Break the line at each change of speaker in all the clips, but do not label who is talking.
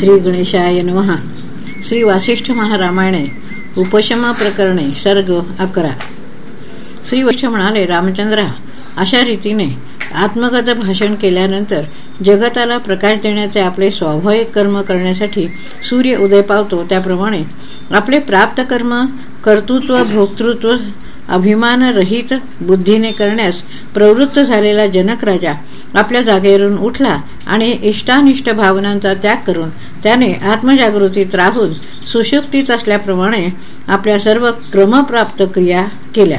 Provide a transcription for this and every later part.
श्री गणेशाय नमहा श्री वासिष्ठ महारामायणे उपशमा प्रकरणे सर्ग अकरा. श्री वैष्ठ म्हणाले रामचंद्रा अशा रीतीने आत्मगत भाषण केल्यानंतर जगताला प्रकाश देण्याचे आपले स्वाभाविक कर्म करण्यासाठी सूर्य उदय पावतो. त्याप्रमाणे आपले प्राप्त कर्म कर्तृत्व भोक्तृत्व अभिमानरहित बुद्धीने करण्यास प्रवृत्त झालेला जनक राजा आपल्या जागेवरून उठला आणि इष्टानिष्ट भावनांचा त्याग करून त्याने आत्मजागृतीत राहून सुशुक्तीत असल्याप्रमाणे आपल्या सर्व क्रमप्राप्त क्रिया केल्या.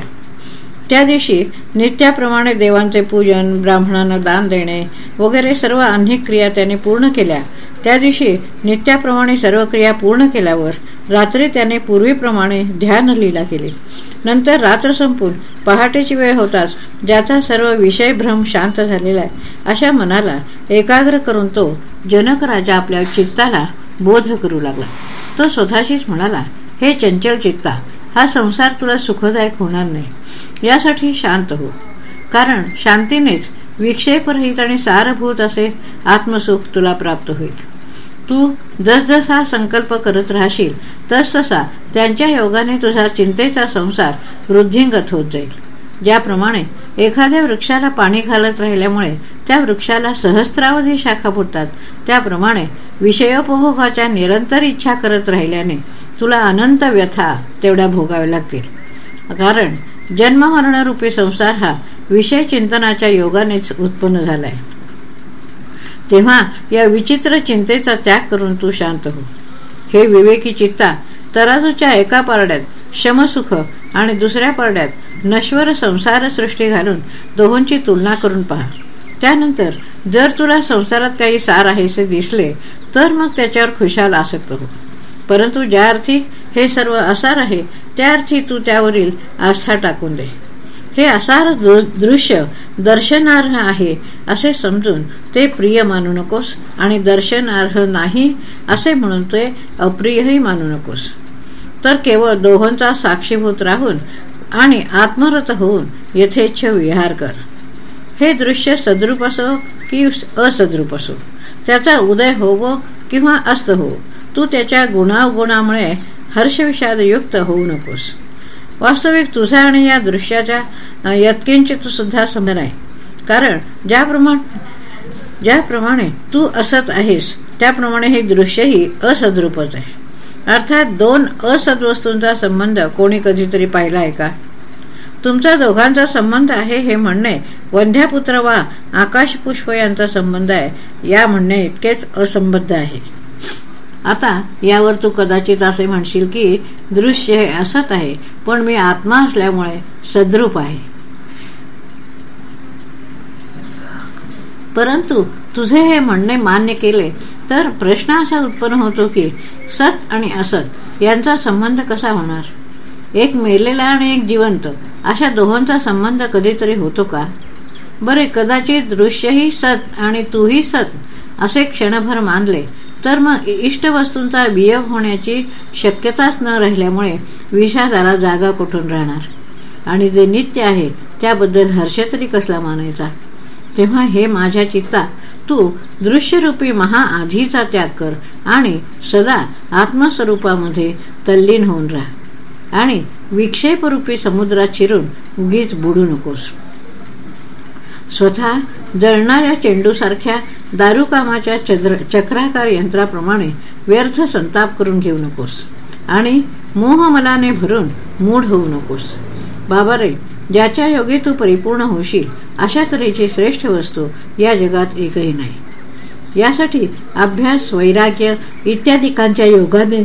त्या दिवशी नित्याप्रमाणे देवांचे पूजन ब्राह्मणांना दान देणे वगैरे सर्व अनेक क्रिया त्याने पूर्ण केल्या. त्या दिवशी नित्याप्रमाणे सर्व क्रिया पूर्ण केल्यावर रात्री त्याने पूर्वीप्रमाणे ध्यान लीला केली. नंतर रात्र संपून पहाटेची वेळ होताच ज्याचा सर्व विषय भ्रम शांत झालेला आहे. अशा मनाला एकाग्र करून तो जनक राजा आपल्या चित्ताला बोध करू लागला. तो स्वतःशीच म्हणाला हे चंचल चित्ता हा संसार तुला सुखदायक होणार नाही. यासाठी शांत हो. कारण शांतीनेच विक्षेपरहित आणि सारभूत असे आत्मसुख तुला प्राप्त होईल. तू जसजसा संकल्प करत राहशील तसतसा त्यांच्या योगाने तुझा चिंतेचा संसार वृद्धिंगत होत जाईल. ज्याप्रमाणे एखाद्या वृक्षाला पाणी घालत राहिल्यामुळे त्या वृक्षाला सहस्त्रावधी शाखा फुटतात त्याप्रमाणे विषयोपभोगाच्या निरंतर इच्छा करत राहिल्याने तुला अनंत व्यथा तेवढ्या भोगाव्या लागतील. कारण जन्ममरणरूपी संसार हा विषय चिंतनाच्या योगानेच उत्पन्न झालाय. तेव्हा या विचित्र चिंतेचा त्याग करून तू शांत हो. हे विवेकी चित्ता तराजूच्या एका पारड्यात शमसुख आणि दुसऱ्या पारड्यात नश्वर संसार सृष्टी घालून दोहोंची तुलना करून पहा. त्यानंतर जर तुला संसारात काही सार आहेसे दिसले तर मग त्याच्यावर खुशाल आसक्त हो. परंतु ज्या अर्थी हे सर्व असार आहे त्या अर्थी तू त्यावरील आस्था टाकून दे. हे असार दृश्य दर्शनार्ह आहे असे समजून ते प्रिय मानू नकोस आणि दर्शनार्ह नाही असे म्हणून ते अप्रियही मानू नकोस. तर केवळ दोहोंचा साक्षीभूत राहून आणि आत्मरत होऊन यथेच्छ विहार कर. हे दृश्य सद्रूप असो की असद्रूप असो त्याचा उदय होवो किंवा अस्त हो तू त्याच्या गुणावगुणामुळे हर्षविषादयुक्त होऊ नकोस. वास्तविक तुझा आणि या दृश्याच्या यत्किंचित सुद्धा समर आहे. कारण ज्याप्रमाणे ज्याप्रमाणे तू असत आहेस त्याप्रमाणे हे दृश्यही असद्रूपच आहे. अर्थात दोन असद्वस्तूंचा संबंध कोणी कधीतरी पाहिला आहे का? तुमचा दोघांचा संबंध आहे हे म्हणणे वंध्यापुत्र वा आकाशपुष्प यांचा संबंध आहे या म्हणणे इतकेच असंबद्ध आहे. आता यावर तू कदाचित असे म्हणशील की दृश्य हे असत आहे पण मी आत्मा असल्यामुळे सद्रूप आहे. परंतु तुझे हे म्हणणे मान्य केले तर प्रश्न असा उत्पन्न होतो की सत आणि असत यांचा संबंध कसा होणार? एक मेलेला आणि एक जिवंत अशा दोहोंचा संबंध कधीतरी होतो का? बरे कदाचित दृश्यही सत आणि तूही सत असे क्षणभर मानले तर मग इष्ट वस्तूंचा वियोग होण्याची शक्यताच न राहिल्यामुळे विषादाला जागा कुठून राहणार? आणि जे नित्य आहे त्याबद्दल हर्ष तरी कसला मानायचा? तेव्हा हे माझ्या चित्ता तू दृश्यरूपी महाआधीचा त्याग कर आणि सदा आत्मस्वरूपामध्ये तल्लीन होऊन राहा. आणि विक्षेपरूपी समुद्रात शिरून उगीच बुडू नकोस. स्वतः जळणाऱ्या चेंडूसारख्या दारुकामाच्या चक्राकार यंत्राप्रमाणे व्यर्थ संताप करून घेऊ नकोस. आणि मोहमलाने भरून मूढ होऊ नकोस. बाबा रे ज्याच्या योगी तू परिपूर्ण होशील अशा तऱ्हेची श्रेष्ठ वस्तू या जगात एकही नाही. यासाठी अभ्यास वैराग्य इत्यादिकांच्या योगाने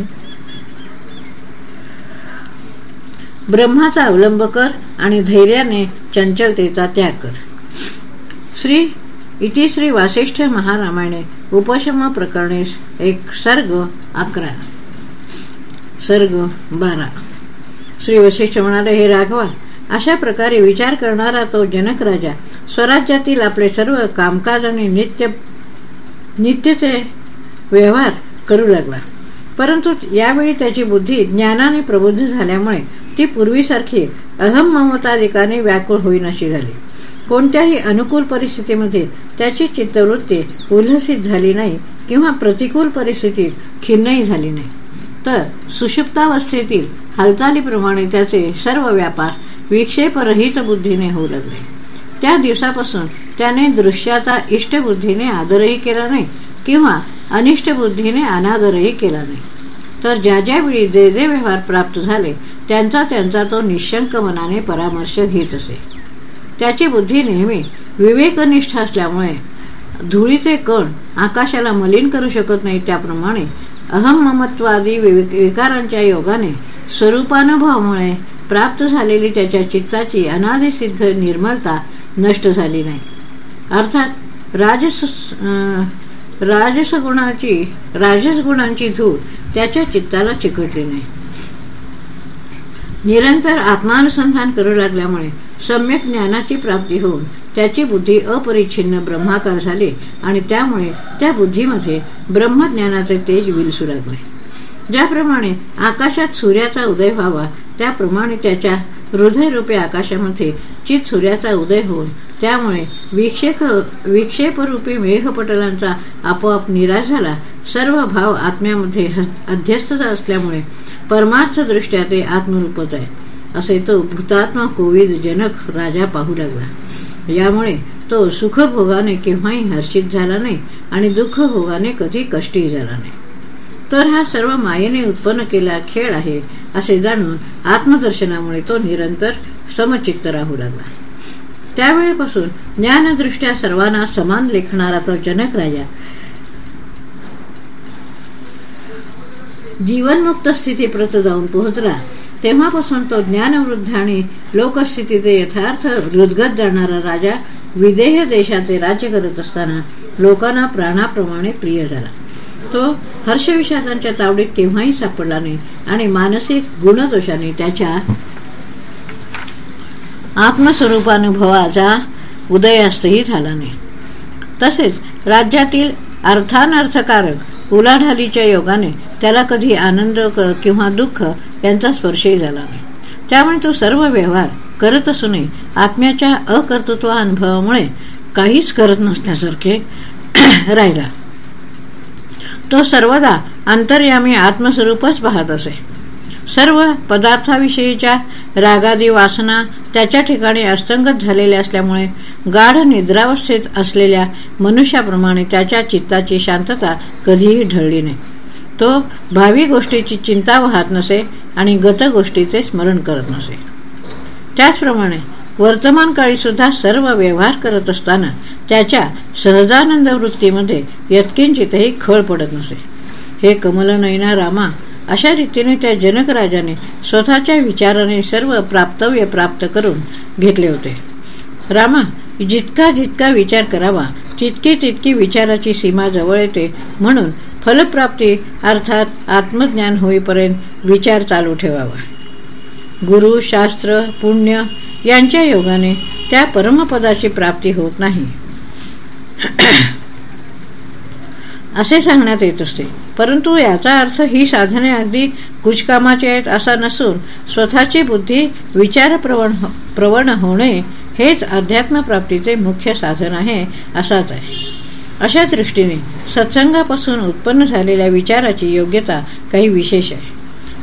ब्रह्माचा अवलंब कर आणि धैर्याने चंचलतेचा त्याग कर. श्री इति श्री वासिष्ठ महारामायणे उपशम प्रकरणे एक सर्ग अकरा. सर्ग बारा. श्री वशिष्ठ म्हणाले हे राघवा अशा प्रकारे विचार करणारा तो जनक राजा स्वराज्यातील आपले सर्व कामकाज आणि नित्य नित्यचे व्यवहार करू लागला. परंतु यावेळी त्याची बुद्धी ज्ञानाने प्रबुद्ध झाल्यामुळे ती पूर्वीसारखी अहम ममताधिकाने व्याकुळ होईनाशी झाली. कोणत्याही अनुकूल परिस्थितीमध्ये त्याची चित्तवृत्ती उल्हसित झाली नाही किंवा प्रतिकूल परिस्थितीत खिन्नही झाली नाही. तर सुषुप्तावस्थेतील हालचालीप्रमाणे त्याचे सर्व व्यापार विक्षेपरहित बुद्धीने होऊ लागले. त्या दिवसापासून त्याने दृश्याचा इष्टबुद्धीने आदरही केला नाही किंवा अनिष्ट बुद्धीने अनादरही केला नाही. तर ज्या ज्यावेळी जे जे व्यवहार प्राप्त झाले त्यांचा त्यांचा तो निशंक मनाने परामर्श घेत असे. त्याची बुद्धी नेहमी विवेकनिष्ठ असल्यामुळे धुळीचे कण आकाशाला मलिन करू शकत नाही त्याप्रमाणे अहममत्वादी विकारांच्या योगाने स्वरूपानुभवामुळे प्राप्त झालेली त्याच्या चित्ताची अनादिसिद्ध निर्मलता नष्ट झाली नाही. अर्थात राजस राजसगुणाची राजसगुणांची गुणांची धूळ त्याच्या चित्ताला चिकटली नाही. निरंतर आत्मानुसंधान करू लागल्यामुळे सम्यक ज्ञानाची प्राप्ती होऊन त्याची बुद्धी अपरिच्छिन्न ब्रह्माकार झाली आणि त्यामुळे त्या बुद्धीमध्ये ब्रह्मज्ञानाचे तेज विलसू लागले ज्याप्रमाणे आकाशात सूर्याचा उदय व्हावा त्याप्रमाणे त्याच्या हृदयरूपी आकाशामध्ये चित सूर्याचा उदय होऊन त्यामुळे विक्षेप विक्षेपरूपी मेघपटलांचा आपोआप निराश झाला. सर्व भाव आत्म्यामध्ये अध्यस्त असल्यामुळे परमार्थदृष्ट्या ते आत्मरूपच आहे. असे तो भूतात्मा कोविद जनक राजा पाहू लागला. यामुळे तो सुखभोगाने केव्हाही हर्षित झाला नाही आणि दुःखभोगाने कधी कष्टी झाला नाही. तर हा सर्व मायेने उत्पन्न केला खेळ आहे असे जाणून आत्मदर्शनामुळे तो निरंतर समचित्त राहू लागला. त्यावेळेपासून ज्ञानदृष्ट्या सर्वांना समान लेखणारा तो जनक राजा. जीवनमुक्त स्थितीप्रत जाऊन पोहोचला. तेव्हापासून तो ज्ञानवृद्ध आणि लोकस्थितीचे यथार्थ हृदगत जाणारा राजा विदेह देशाचे राज्य करत असताना लोकांना प्राणाप्रमाणे प्रिय झाला. तो हर्षविषादांच्या तावडीत केव्हाही सापडला नाही आणि मानसिक गुणदोषाने त्याच्या आत्मस्वरूपानुभवाचा उदयास्तही झाला नाही. तसेच राज्यातील अर्थानर्थकारक उलाढालीच्या योगाने त्याला कधी आनंद किंवा दुःख यांचा स्पर्शही झाला नाही. त्यामुळे तो सर्व व्यवहार करत असूनही आत्म्याच्या अकर्तृत्व अनुभवामुळे काहीच करत नसल्यासारखे राहिला. तो सर्वदा अंतर्यामी आत्मस्वरूपच पाहत असे. सर्व पदार्थाविषयीच्या रागादी वासना त्याच्या ठिकाणी अस्तंगत झालेल्या असल्यामुळे गाढ निद्रावस्थेत असलेल्या मनुष्याप्रमाणे त्याच्या चित्ताची शांतता कधीही ढळली नाही. तो भावी गोष्टीची चिंता वाहत नसे आणि गत गोष्टीचे स्मरण करत नसे. त्याचप्रमाणे वर्तमान काळी सुद्धा सर्व व्यवहार करत असताना त्याच्या सहजानंद वृत्तीमध्ये यत्किंचितही खळ पडत नसे. हे कमलनयना रामा अशा रीतीने त्या जनक राजाने स्वतःच्या विचाराने सर्व प्राप्तव्य प्राप्त करून घेतले होते. रामा जितका जितका विचार करावा तितकी तितकी विचाराची सीमा जवळ येते म्हणून फलप्राप्ती अर्थात आत्मज्ञान होईपर्यंत विचार चालू ठेवावा. गुरु शास्त्र पुण्य यांच्या योगाने त्या परमपदाची प्राप्ती होत नाही. असे सांगण्यात येत असते. परंतु याचा अर्थ ही साधने अगदी कुचकामाची आहेत असा नसून स्वतःची बुद्धी विचारप्रवण हो- प्रवण होणे हेच अध्यात्म प्राप्तीचे मुख्य साधन आहे असाच आहे. अशा दृष्टीने सत्संगापासून उत्पन्न झालेल्या विचाराची योग्यता काही विशेष आहे.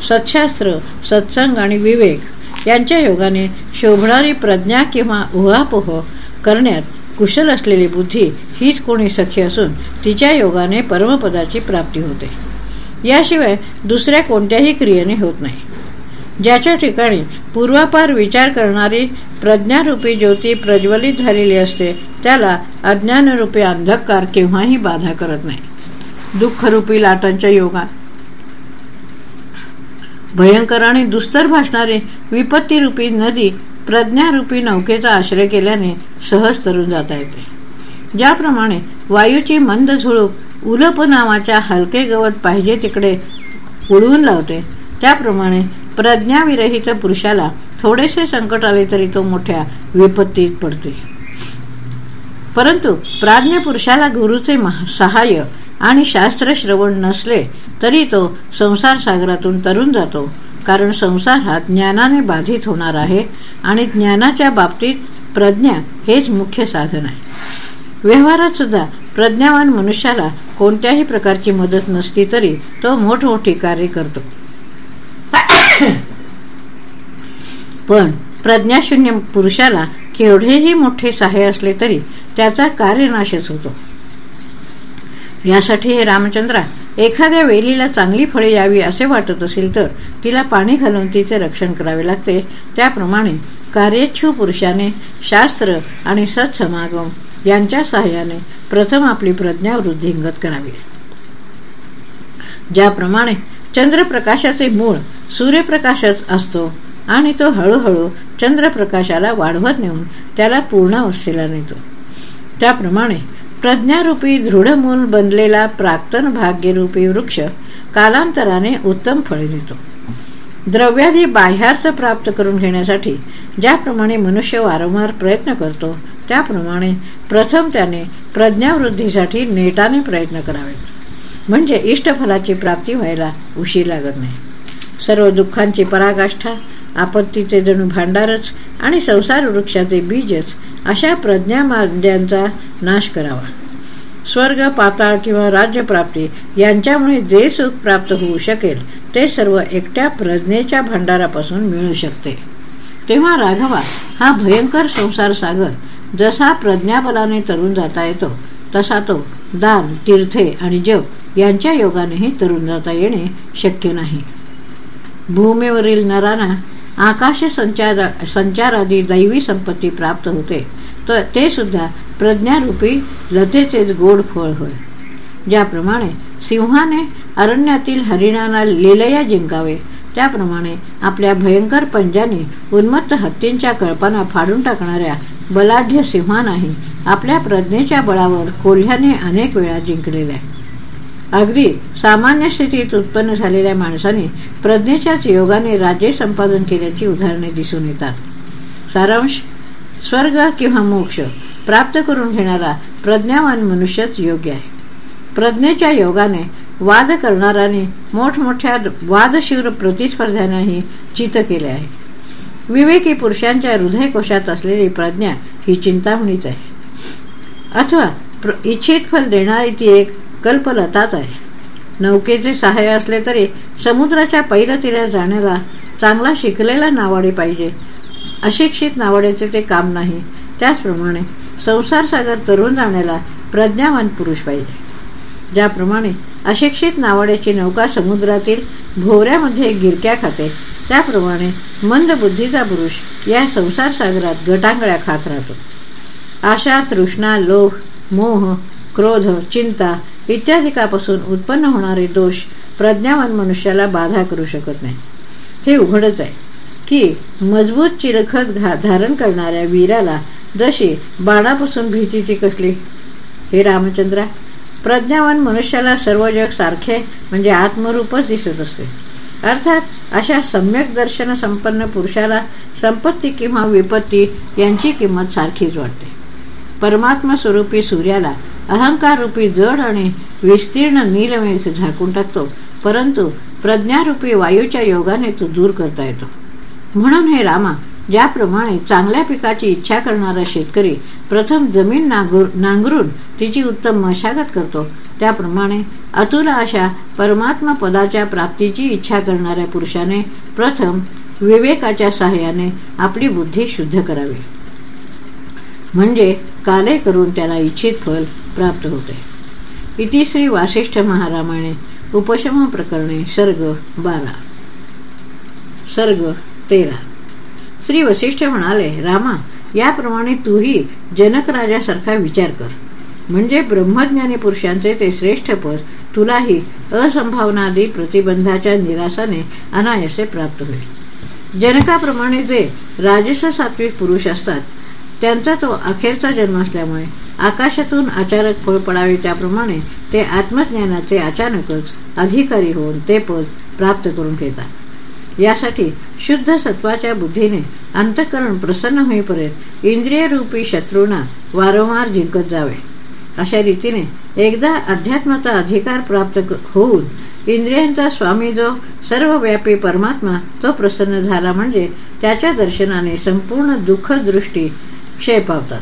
सत्शास्त्र सत्संग आणि विवेक यांच्या योगाने शोभणारी प्रज्ञा किंवा उहापोह करण्यात कुशल असलेली बुद्धी हीच कोणी सखी असून तिच्या योगाने परमपदाची प्राप्ती होते. याशिवाय दुसऱ्या कोणत्याही क्रियेने होत नाही. ज्याच्या ठिकाणी पूर्वापार विचार करणारी प्रज्ञारूपी ज्योती प्रज्वलित झालेली असते त्याला अज्ञानरूपी अंधकार केव्हाही बाधा करत नाही. दुःखरूपी लाटांच्या योगा. भयंकर आणि दुस्तर भासणारी विपत्तीरूपी नदी प्रज्ञारूपी नौकेचा आश्रय केल्याने सहज तरून जाता येते. ज्याप्रमाणे वायूची मंद झुळूक उलप नावाच्या हलके गवत पाहिजे तिकडे उडवून लावते त्याप्रमाणे प्रज्ञाविरहित पुरुषाला थोडेसे संकट आले तरी तो मोठ्या विपत्तीत पडते. परंतु प्राज्ञ पुरुषाला गुरुचे सहाय्य आणि शास्त्र श्रवण नसले तरी तो संसार सागरातून तरुण जातो. कारण संसार हा ज्ञानाने बाधित होणार आहे आणि ज्ञानाच्या बाबतीत प्रज्ञा हेच मुख्य साधन आहे. व्यवहारात सुद्धा प्रज्ञावान मनुष्याला कोणत्याही प्रकारची मदत नसली तरी तो मोठमोठी कार्य करतो. पण प्रज्ञाशून्य पुरुषाला केवढेही मोठे सहाय्य असले तरी त्याचा कार्यनाशच होतो. यासाठी हे रामचंद्रा एखाद्या वेलीला चांगली फळे यावी असे वाटत असेल तर तिला पाणी घालून तिचे रक्षण करावे लागते. त्याप्रमाणे कार्येच्छू पुरुषाने शास्त्र आणि सत्समागम यांच्या सहाय्याने प्रथम आपली प्रज्ञा वृद्धिंगत करावी. ज्याप्रमाणे चंद्रप्रकाशाचे मूळ सूर्यप्रकाशच असतो आणि तो हळूहळू चंद्रप्रकाशाला वाढवत नेऊन त्याला पूर्णावस्थेला नेतो. त्याप्रमाणे प्रज्ञारूपी दृढमूल बनलेला प्राक्तन भाग्यरूपी वृक्ष कालांतराने उत्तम फळे देतो. द्रव्यादी बाह्यार्थ प्राप्त करून घेण्यासाठी ज्याप्रमाणे मनुष्य वारंवार प्रयत्न करतो त्याप्रमाणे प्रथम त्याने प्रज्ञावृद्धीसाठी नेटाने प्रयत्न करावेत म्हणजे इष्टफलाची प्राप्ती व्हायला उशीर लागत नाही. सर्व दुःखांची पराकाष्ठा आपत्तीचे जणू भांडारच आणि संसार वृक्षाचे बीजच अशा प्रज्ञामाद्यांचा नाश करावा. स्वर्ग पाताळ किंवा राज्यप्राप्ती यांच्यामुळे जे सुख प्राप्त होऊ शकेल ते सर्व एकट्या प्रज्ञेच्या भांडारापासून मिळू शकते. तेव्हा राघवा हा भयंकर संसार सागर जसा प्रज्ञाबलाने तरुण जाता येतो तसा तो दान तीर्थे आणि जप यांच्या योगानेही तरुण जाता येणे शक्य नाही. भूमीवरील नरांना आकाश संचार संचारादी दैवी संपत्ती प्राप्त होते. तर ते सुद्धा प्रज्ञारूपी लतेचेच गोड फळ होय. ज्याप्रमाणे सिंहाने अरण्यातील हरिणाला लिलया जिंकावे त्याप्रमाणे आपल्या भयंकर पंजाने उन्मत्त हत्तींच्या कळपांना फाडून टाकणाऱ्या बलाढ्य सिंहानाही आपल्या प्रज्ञेच्या बळावर कोल्ह्याने अनेक वेळा जिंकलेल्या. अगदी सामान्य स्थितीत उत्पन्न झालेल्या माणसाने प्रज्ञेच्याच योगाने राज्य संपादन केल्याची उदाहरणे दिसून येतात. सारांश स्वर्ग किंवा मोक्ष प्राप्त करून घेणारा प्रज्ञावान मनुष्यच योग्य आहे. प्रज्ञेच्या योगाने वाद करणाऱ्याने मोठमोठ्या वादशिवर प्रतिस्पर्ध्यांनाही चित केले आहे. विवेकी पुरुषांच्या हृदयकोशात असलेली प्रज्ञा ही चिंतामणीच आहे. अथवा इच्छित फल देणारी ती एक कल्पलताच आहे. नौकेचे सहाय्य असले तरी समुद्राच्या पैलतीला जाण्याला चांगला शिकलेला नावाडे पाहिजे. अशिक्षित नावाड्याचे ते काम नाही. त्याचप्रमाणे संसार सागर तरुण जाण्याला प्रज्ञावान पुरुष पाहिजे. ज्याप्रमाणे अशिक्षित नावाड्याची नौका समुद्रातील भोवऱ्यामध्ये गिरक्या खाते. त्याप्रमाणे मंद बुद्धीचा पुरुष या संसार सागरात गटांगळ्या खात राहतो. आशा तृष्णा लोभ मोह क्रोध चिंता इत्यादिकापासून उत्पन्न होणारे दोष प्रज्ञावान मनुष्याला बाधा करू शकत नाही. हे उघडच आहे की मजबूत चिरखत धारण करणाऱ्या वीराला जशी बाणापासून भीतीची कसली? हे रामचंद्रा प्रज्ञावान मनुष्याला सर्व जग सारखे म्हणजे आत्मरूपच दिसत असते. अर्थात अशा सम्यक दर्शन संपन्न पुरुषाला संपत्ती किंवा विपत्ती यांची किंमत सारखीच वाटते. परमात्मा स्वरूपी सूर्याला अहंकार रूपी जड आणि विस्तीर्ण नीलमेघ झाकून टाकतो परंतु प्रज्ञारूपी वायूच्या योगाने तो दूर करता येतो. म्हणून हे रामा ज्याप्रमाणे चांगल्या पिकाची इच्छा करणारा शेतकरी प्रथम जमीन नांगरून तिची उत्तम मशागत करतो त्याप्रमाणे अतुल अशा परमात्मा पदाच्या प्राप्तीची इच्छा करणाऱ्या पुरुषाने प्रथम विवेकाच्या सहाय्याने आपली बुद्धी शुद्ध करावी. म्हणजे काले करून त्याला इच्छित फल प्राप्त होते. इतिश्री वासिष्ठ महारामाने उपशम प्रकरणे सर्ग बारा. सर्ग तेरा. श्री वसिष्ठ म्हणाले रामा याप्रमाणे तूही जनक राजासारखा विचार कर. म्हणजे ब्रह्मज्ञानी पुरुषांचे ते श्रेष्ठ पद तुलाही असंभावनादी प्रतिबंधाच्या निरासाने अनायसे प्राप्त होईल. जनकाप्रमाणे जे राजस सात्विक पुरुष असतात त्यांचा तो अखेरचा जन्म असल्यामुळे आकाशातून अचानक फळ पडावे त्याप्रमाणे ते आत्मज्ञानाचे अचानकच अधिकारी होऊन ते पद प्राप्त करून घेतात. यासाठी शुद्ध सत्वाच्या बुद्धीने अंतकरण प्रसन्न होईपर्यंत इंद्रियरूपी शत्रूंना वारंवार जिंकत जावे. अशा रीतीने एकदा अध्यात्माचा अधिकार प्राप्त होऊन इंद्रियांचा स्वामी जो सर्वव्यापी परमात्मा तो प्रसन्न झाला म्हणजे त्याच्या दर्शनाने संपूर्ण दुःखदृष्टी क्षय पावतात.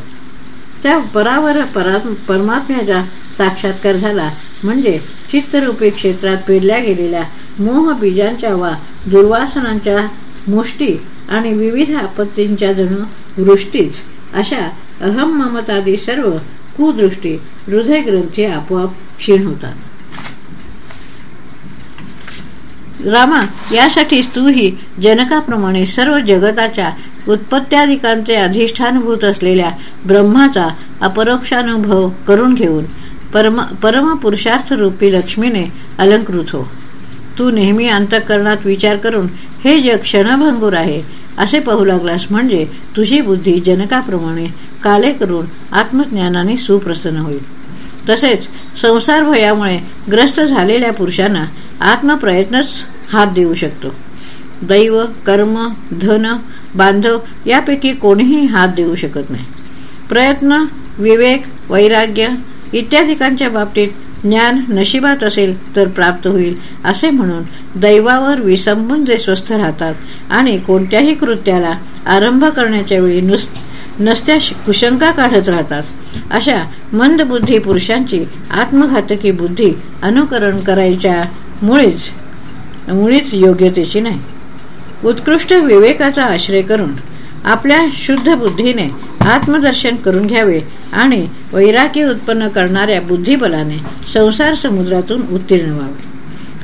त्या परावर परा परमात्म्याचा साक्षात्कार झाला. म्हणजे चित्तरूपी क्षेत्रात पेरल्या गेलेल्या मोह बीजांच्या वा दुर्वासनांच्या मुष्टी आणि विविध आपत्तींच्या जणू वृष्टीच अशा अहम ममतादी सर्व कुदृष्टी हृदय ग्रंथी आपोआप क्षीण होतात. रामा यासाठीच तूही जनकाप्रमाणे सर्व जगताच्या उत्पत्त्यादिकांचे अधिष्ठानभूत असलेल्या ब्रह्माचा अपरोक्षानुभव करून घेऊन परम परमपुरुषार्थ रूपी लक्ष्मीने अलंकृत हो. तू नेहमी अंतःकरणात विचार करून हे जग क्षणभंगूर आहे असे पाहू लागलास म्हणजे तुझी बुद्धी जनकाप्रमाणे काले करून आत्मज्ञानाने सुप्रसन्न होईल. तसेच संसार भयामुळे ग्रस्त झालेल्या पुरुषांना आत्मप्रयत्नच हात देऊ शकतो. दैव कर्म धन बांधव यापैकी कोणीही हात देऊ शकत नाही. प्रयत्न विवेक वैराग्य इत्यादिकांच्या बाबतीत ज्ञान नशिबात असेल तर प्राप्त होईल असे म्हणून दैवावर विसंबून जे स्वस्थ राहतात आणि कोणत्याही कृत्याला आरंभ करण्याच्या वेळी नसत्या कुशंका काढत राहतात अशा मंदबुद्धी पुरुषांची आत्मघातकी बुद्धी अनुकरण करायच्या मुळीच मुळीच योग्यतेची नाही. उत्कृष्ट विवेकाचा आश्रय करून आपल्या शुद्ध बुद्धीने आत्मदर्शन करून घ्यावे आणि वैराग्य उत्पन्न करणाऱ्या बुद्धिबलाने संसार समुद्रातून उत्तीर्ण व्हावे.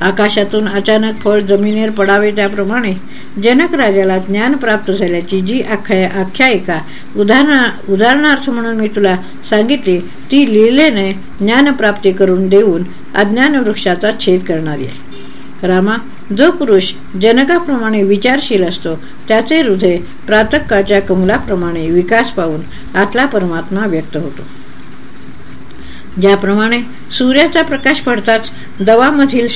आकाशातून अचानक फळ जमिनीवर पडावे त्याप्रमाणे जनक राजाला ज्ञान प्राप्त झाल्याची जी आख्यायिका उदाहरणार्थ म्हणून मी तुला सांगितली ती लिहिलेने ज्ञानप्राप्ती करून देऊन अज्ञान वृक्षाचा छेद करणारी आहे. रामा जो पुरुष जनकाप्रमाणे विचारशील असतो त्याचे हृदय प्रातकाच्या कमलाप्रमाणे विकास पाहून आतला परमात्मा व्यक्त होतो. ज्याप्रमाणे सूर्याचा प्रकाश पडताच दवामधील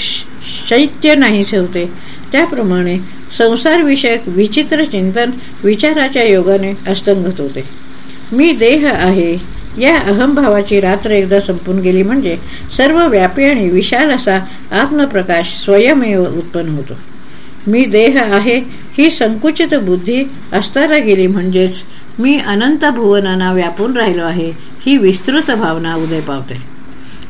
शैत्य नाहीसे होते त्याप्रमाणे संसारविषयक विचित्र चिंतन विचाराच्या योगाने अस्तंगत होते. मी देह आहे या अहमभावाची रात्र एकदा संपून गेली म्हणजे सर्व व्यापी आणि विशाल असा आत्मप्रकाश स्वयमेव उत्पन्न होतो. मी देह आहे ही संकुचित बुद्धी असताना गेली म्हणजेच मी अनंत भुवनांना व्यापून राहिलो आहे ही विस्तृत भावना उदय पावते.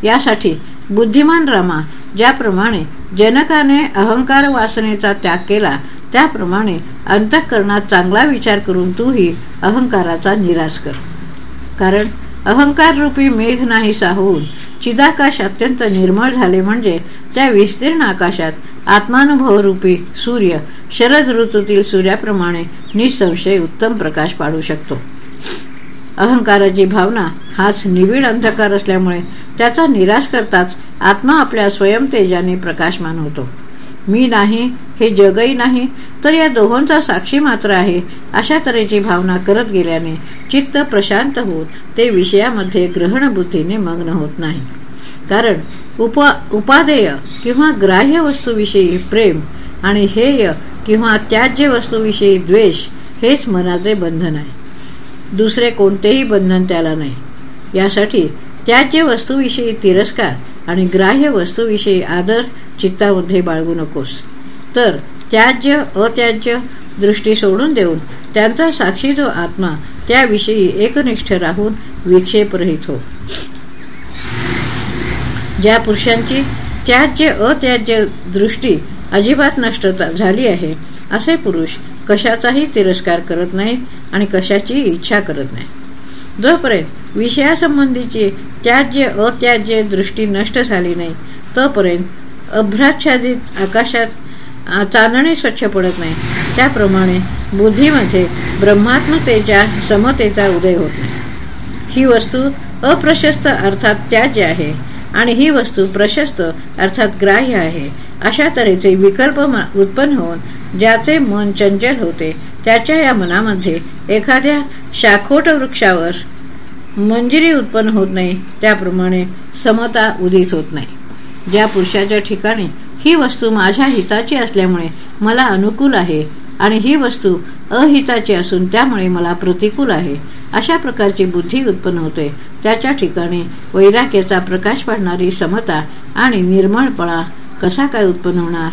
यासाठी बुद्धिमान रामा ज्याप्रमाणे जनकाने अहंकार वासनेचा त्याग केला त्याप्रमाणे अंतःकरणात चांगला विचार करून तूही अहंकाराचा निराश कर. कारण अहंकार रूपी मेघ नाहीसा होऊन चिदाकाश अत्यंत निर्मळ झाले म्हणजे त्या विस्तीर्ण आकाशात आत्मानुभव रूपी सूर्य शरद ऋतूतील सूर्याप्रमाणे निसंशय उत्तम प्रकाश पाडू शकतो. अहंकाराची भावना हाच निविड अंधकार असल्यामुळे त्याचा निराश करताच आत्मा आपल्या स्वयंतेजाने प्रकाशमान होतो. मी नाही हे जगही नाही तर या दोहोंचा साक्षी मात्र आहे अशा तऱ्हेची भावना करत गेल्याने चित्त प्रशांत होत ते विषयामध्ये ग्रहण बुद्धीने मग्न होत नाही. कारण उपा उपादेय किंवा ग्राह्य वस्तूविषयी प्रेम आणि हेय किंवा त्याज्य वस्तूविषयी द्वेष हेच मनाचे बंधन आहे. दुसरे कोणतेही बंधन त्याला नाही. यासाठी त्याज्य वस्तूविषयी तिरस्कार आणि ग्राह्य वस्तूविषयी आदर चित्तामध्ये बाळगू नकोस. तर त्याज्य अत्याज्य दृष्टी सोडून देऊन त्यांचा साक्षी जो आत्मा त्याविषयी एकनिष्ठ राहून विक्षेपरहित हो. ज्या पुरुषांची त्याज्य अत्याज्य दृष्टी अजिबात नष्ट झाली आहे असे पुरुष कशाचाही तिरस्कार करत नाहीत आणि कशाची इच्छा करत नाहीत. जोपर्यंत विषयासंबंधीची त्याज्य अत्याज्य दृष्टी नष्ट झाली नाही तोपर्यंत अभ्राच्छादित आकाशात चांदणे स्वच्छ पडत नाही. त्याप्रमाणे बुद्धीमध्ये ब्रह्मात्मतेच्या समतेचा उदय होत नाही. ही वस्तू अप्रशस्त अर्थात त्याज्य आहे आणि ही वस्तू प्रशस्त अर्थात ग्राह्य आहे. अशा तऱ्हेचे विकल्प उत्पन्न होऊन ज्याचे मन चंचल होते त्याच्या या मनामध्ये एखाद्या शाखोट वृक्षावर मंजिरी उत्पन्न होत नाही त्याप्रमाणे समता उदित होत नाही. ज्या पुरुषाच्या ठिकाणी ही वस्तू माझ्या हिताची असल्यामुळे मला अनुकूल आहे आणि ही वस्तू अहिताची असून त्यामुळे मला प्रतिकूल आहे अशा प्रकारची बुद्धी उत्पन्न होते. त्याच्या ठिकाणी वैराग्याचा प्रकाश पाडणारी समता आणि निर्मळपणा कसा काय उत्पन्न होणार?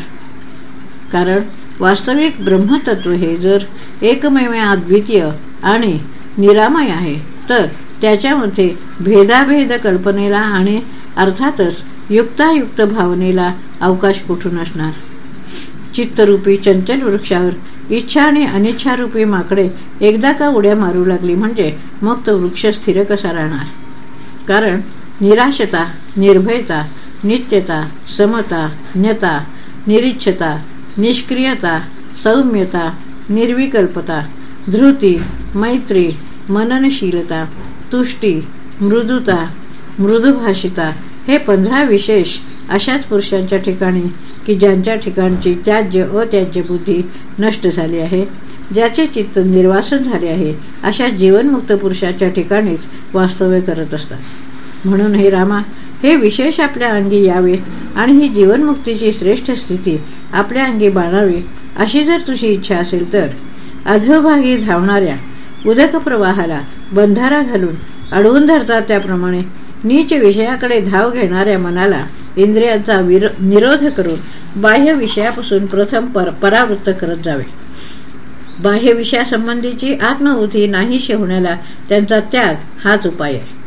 कारण वास्तविक ब्रह्मतत्व हे जर एकमेव अद्वितीय आणि निरामय आहे तर त्याच्यामध्ये भेदाभेद कल्पनेला आणि अर्थातच युक्तायुक्त भावनेला अवकाश कुठून असणार? चित्तरूपी चंचल वृक्षावर इच्छा आणि अनिच्छारूपी माकडे एकदा का उड्या मारू लागली म्हणजे मग तो वृक्ष स्थिर कसा राहणार? कारण निराशता निर्भयता नित्यता समता ज्ञता निरीच्छता निष्क्रियता सौम्यता निर्विकल्पता धृती मैत्री मननशीलता तुष्टी मृदुता मृदुभाषिता. हे पंधरा विशेष अशाच पुरुषांच्या ठिकाणी की ज्यांच्या ठिकाणची त्याज्य अत्याज्य बुद्धी नष्ट झाली आहे ज्याचे चित्त निर्वासन झाले आहे अशा जीवनमुक्त पुरुषाच्या ठिकाणीच वास्तव्य करत असतात. म्हणून हे रामा हे विशेष आपल्या अंगी यावे आणि ही जीवनमुक्तीची श्रेष्ठ स्थिती आपल्या अंगी बाणावी अशी जर तुझी इच्छा असेल तर. अधोभागी धावणाऱ्या उदक प्रवाहाला बंधारा घालून अडवून धरतात त्याप्रमाणे नीच विषयाकडे धाव घेणाऱ्या मनाला इंद्रियांचा निरोध करून बाह्य विषयापासून प्रथम पर परावृत्त करत जावे. बाह्य विषयासंबंधीची आत्मबुद्धी नाहीशी होण्याला त्यांचा त्याग हाच उपाय आहे.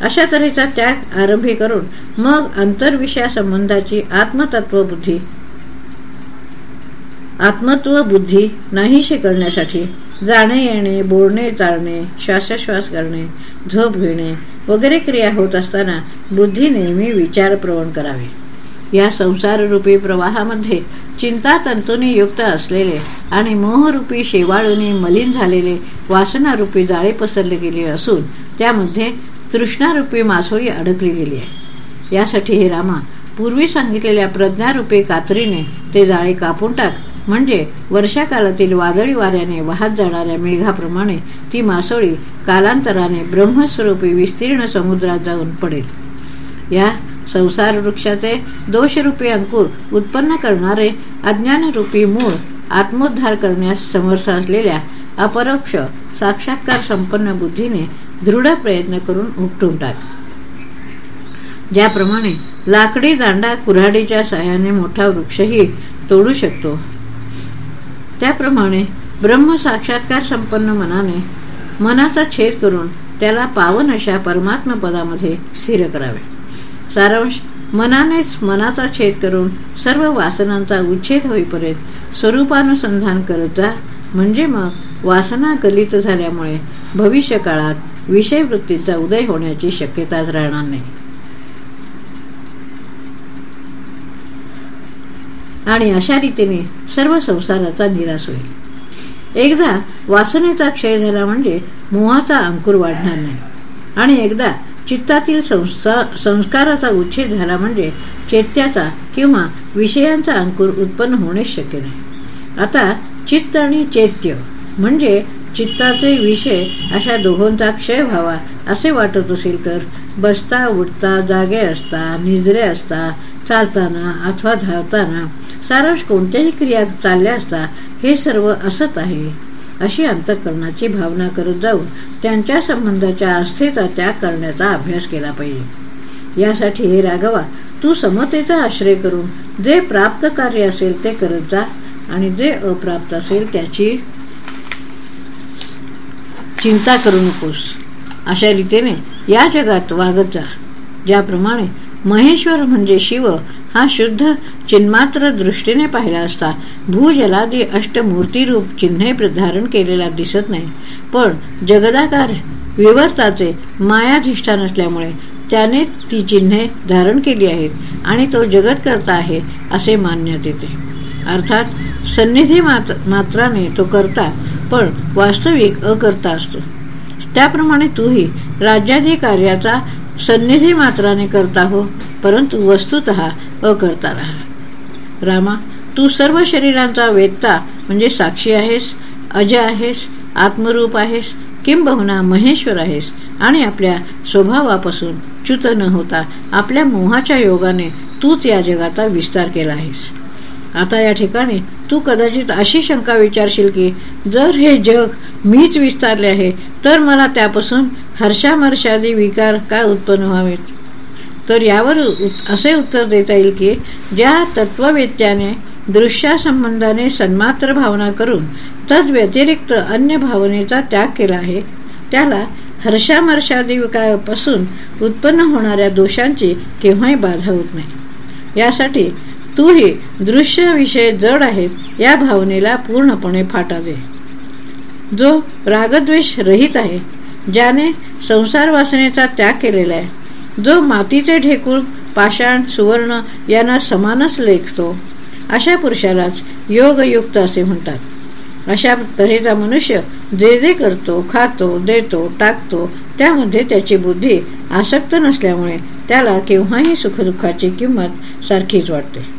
अशा तऱ्हेचा त्याग आरंभी करून मग आंतरविषयासंबंधाची आत्मतत्वबुद्धी आत्मत्व बुद्धी नाहीशी करण्यासाठी जाणे येणे बोलणे चालणे श्वासश्वास करणे झोप घेणे वगैरे क्रिया होत असताना बुद्धी नेहमी विचारप्रवण करावी. या संसाररूपी प्रवाहामध्ये चिंता तंतूने युक्त असलेले आणि मोहरूपी शेवाळूने मलिन झालेले वासनारूपी जाळे पसरले गेले असून त्यामध्ये तृष्णारूपी मासोळी अडकली गेली आहे. यासाठी हे रामा पूर्वी सांगितलेल्या प्रज्ञारूपी कात्रीने ते जाळे कापून टाक. म्हणजे वर्षाकालातील वादळी वाऱ्याने वाहत जाणाऱ्या मेघाप्रमाणे ती मासोळी कालांतराने ब्रह्मस्वरूपी विस्तीर्ण समुद्रात जाऊन पडेल. या संसार वृक्षाचे दोषरूपी अंकुर उत्पन्न करणारे अज्ञानरूपी मूळ आत्मोद्धार करण्यास समर्थ असलेल्या अपरोक्ष साक्षात्कार संपन्न बुद्धीने दृढ प्रयत्न करून उपटून टाक. ज्याप्रमाणे लाकडी दांडा कुऱ्हाडीच्या सहाय्याने मोठा वृक्षही तोडू शकतो. त्याप्रमाणे ब्रह्म साक्षात्कार संपन्न मनाने मनाचा छेद करून त्याला पावन अशा परमात्मा पदामध्ये स्थिर करावे. सारांश मनानेच मनाचा छेद करून सर्व वासनांचा उच्छेद होईपर्यंत स्वरूपानुसंधान करत जा. म्हणजे मग वासना गलित झाल्यामुळे भविष्य काळात विषयवृत्तीचा उदय होण्याची शक्यताच राहणार नाही. आणि अशा रीतीने सर्व संसाराचा निराश होईल. एकदा वासनेचा क्षय झाला म्हणजे मोहाचा अंकुर वाढणार नाही. आणि एकदा चित्तातील संस्काराचा उच्छेद झाला म्हणजे चैत्याचा किंवा विषयांचा अंकुर उत्पन्न होणेच शक्य नाही. आता चित्त आणि चैत्य म्हणजे चित्ताचे विषय अशा दोघांचा क्षय व्हावा असे वाटत असेल तर बसता उठता जागे असता निजरे असता चालताना अथवा धावताना सारांश कोणत्याही क्रिया चालल्या असता हे सर्व असत आहे. अशी अंतकरणाची भावना करत जाऊन त्यांच्या संबंधाच्या आस्थेचा त्याग करण्याचा अभ्यास केला पाहिजे. यासाठी हे राघवा तू समतेचा आश्रय करून जे प्राप्त कार्य असेल ते करत जा आणि जे अप्राप्त असेल त्याची चिंता करू नकोस. अशा रीतीने या जगात वागत जा. ज्याप्रमाणे महेश्वर म्हणजे शिव हा शुद्ध चिन्मात्र दृष्टीने पाहिला असता भूजलादी अष्टमूर्तीरूप चिन्हे धारण केलेला दिसत नाही. पण जगदाकार विवर्ताचे मायाधिष्ठान असल्यामुळे त्याने ती चिन्हे धारण केली आहेत आणि तो जगत करता आहे असे मानण्यात येते अर्थात सन्निधी मात्राने तो करता पण वास्तविक अकर्ता असतो. त्याप्रमाणे तूही राज्याधिकार्याचा सन्निधी मात्राने करता हो परंतु वस्तुत अकर्ता राहा. रामा तू सर्व शरीरांचा वेदता म्हणजे साक्षी आहेस अजय आहेस आत्मरूप आहेस किंबहुना महेश्वर आहेस आणि आपल्या स्वभावापासून च्युत न होता आपल्या मोहाच्या योगाने तूच या जगाचा विस्तार केला आहेस. आता या ठिकाणी तू कदाचित अशी शंका विचारशील की जर हे जग मीच विस्तारले आहे तर मला त्यापासून हर्षामर्षादी विकार काय उत्पन्न व्हावेत? तर यावर असे उत्तर देता येईल की ज्या तत्ववेत्याने दृश्यासंबंधाने सन्मात्र भावना करून तद व्यतिरिक्त अन्य भावनेचा त्याग केला आहे त्याला हर्षामर्षादिकापासून उत्पन्न होणाऱ्या दोषांची केव्हाही बाधा होत नाही. यासाठी तूही दृश्य विषय जड आहेत या भावनेला पूर्णपणे फाटा दे जो रागद्वेष रहित आहे ज्याने संसार वासनेचा त्याग केलेला आहे जो मातीचे ढेकूळ पाषाण सुवर्ण यांना समानच लेखतो अशा पुरुषालाच योगयुक्त असे म्हणतात. अशा तऱ्हेचा मनुष्य जे जे करतो खातो देतो टाकतो त्यामध्ये त्याची बुद्धी आसक्त नसल्यामुळे त्याला केव्हाही सुखदुःखाची किंमत सारखीच वाटते.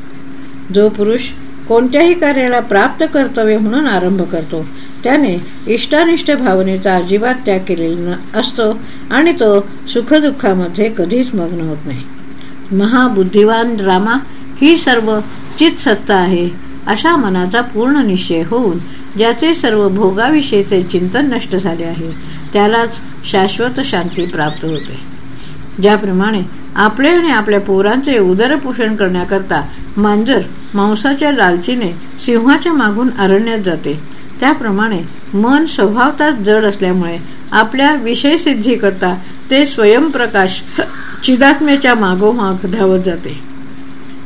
जो पुरुष कोणत्याही कार्याला प्राप्त कर्तव्य म्हणून आरंभ करतो त्याने इष्टानिष्ट भावनेचा अजिबात त्याग केलेला असतो आणि तो सुखदुःखामध्ये कधीच मग्न होत नाही. महाबुद्धिवान रामा ही सर्व चितसत्ता आहे अशा मनाचा पूर्ण निश्चय होऊन ज्याचे सर्व भोगाविषयीचे चिंतन नष्ट झाले आहे त्यालाच शाश्वत शांती प्राप्त होते. ज्याप्रमाणे आपले आणि आपल्या पोरांचे उदरपोषण करण्याकरता मांजर मांसाच्या लालचीने सिंहाच्या मागून अरण्यात जाते. त्याप्रमाणे मन स्वभावताच जड असल्यामुळे आपल्या विषय करता ते स्वयंप्रकाश चिदात्म्याच्या मागोमाग धावत जाते.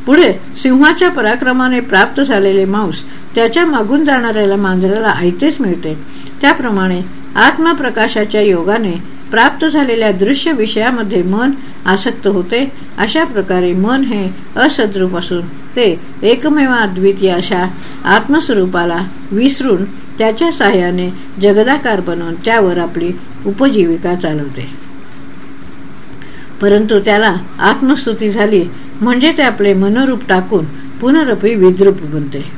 पुढे सिंहाच्या पराक्रमाने प्राप्त झालेले मांस त्याच्या मागून जाणाऱ्याला मांजराला ऐतेच मिळते. त्याप्रमाणे आत्मप्रकाशाच्या योगाने प्राप्त झालेल्या दृश्य विषयामध्ये मन आसक्त होते अशा प्रकारे मन हे असद्रूप असून ते एकमेव अद्वितीय अशा आत्मस्वरूपाला विसरून त्याच्या सहाय्याने जगदाकार बनवून त्यावर आपली उपजीविका चालवते. परंतु त्याला आत्मस्तुती झाली म्हणजे ते आपले मनोरूप टाकून पुनरपी विद्रूप बनते.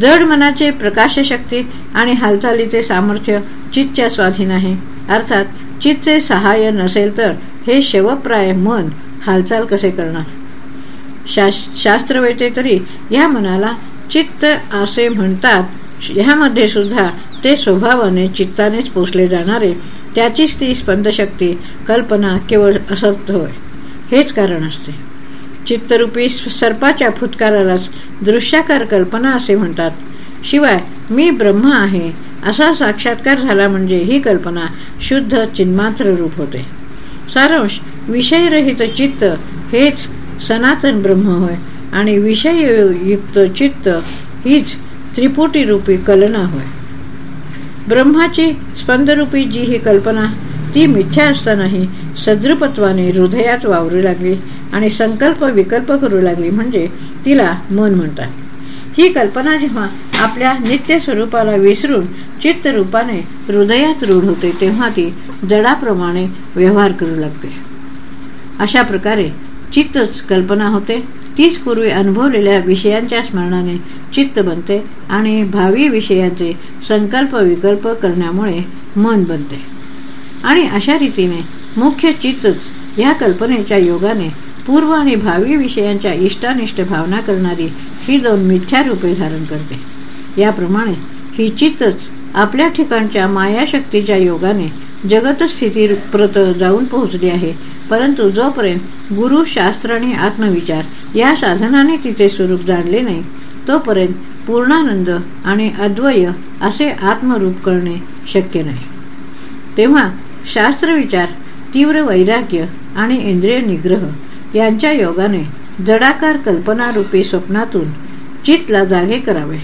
जड मनाचे प्रकाशशक्ती आणि हालचालीचे सामर्थ्य चितच्या स्वाधीन आहे. अर्थात चितचे सहाय्य नसेल तर हे शवप्राय मन हालचाल कसे करणार? शास्त्रवेते तरी या मनाला चित्त असे म्हणतात ह्यामध्ये सुद्धा ते स्वभावाने चित्तानेच पोचले जाणारे त्याचीच ती स्पंदशक्ती कल्पना केवळ असत होय. हेच कारण असते. चित्तरूपी सर्पाच्या फुटकारालाच दृश्याकार कल्पना असे म्हणतात. शिवाय मी ब्रह्म आहे असा साक्षात्कार झाला म्हणजे ही कल्पना शुद्ध चिन्मात्र रूप होते. सारांश विषयरहित चित्त हेच सनातन ब्रह्म होय आणि विषययुक्त चित्त हीच त्रिपुटी रूपी कल्पना होय. ब्रह्माची स्पंदरूपी जी ही कल्पना ती मिथ्या असतानाही सद्रुपत्वाने हृदयात वावरू लागली आणि संकल्प विकल्प करू लागली म्हणजे तिला मन म्हणतात. ही कल्पना जेव्हा आपल्या नित्य स्वरूपाला विसरून चित्त रूपाने हृदयात रूढ होते तेव्हा ती जडाप्रमाणे व्यवहार करू लागते. अशा प्रकारे चित्तच कल्पना होते. तीच पूर्वी अनुभवलेल्या विषयांच्या स्मरणाने चित्त बनते आणि भावी विषयांचे संकल्प विकल्प करण्यामुळे मन बनते. आणि अशा रीतीने मुख्य चित्तच या कल्पनेच्या योगाने पूर्व आणि भावी विषयांच्या इष्टानिष्ट भावना करणारी ही दोन मिथ्या रूपे धारण करते. याप्रमाणे ही चित्तच आपल्या ठिकाणच्या मायाशक्तीच्या योगाने जगतस्थिती प्रत जाऊन पोहोचली आहे. परंतु जोपर्यंत गुरु शास्त्र आणि आत्मविचार या साधनाने तिचे स्वरूप जाणले नाही तोपर्यंत पूर्णानंद आणि अद्वय असे आत्मरूप करणे शक्य नाही. तेव्हा शास्त्रविचार तीव्र वैराग्य आणि इंद्रिय निग्रह यांच्या योगाने जडाकार कल्पनारूपी स्वप्नातून चित्तला जागे करावे.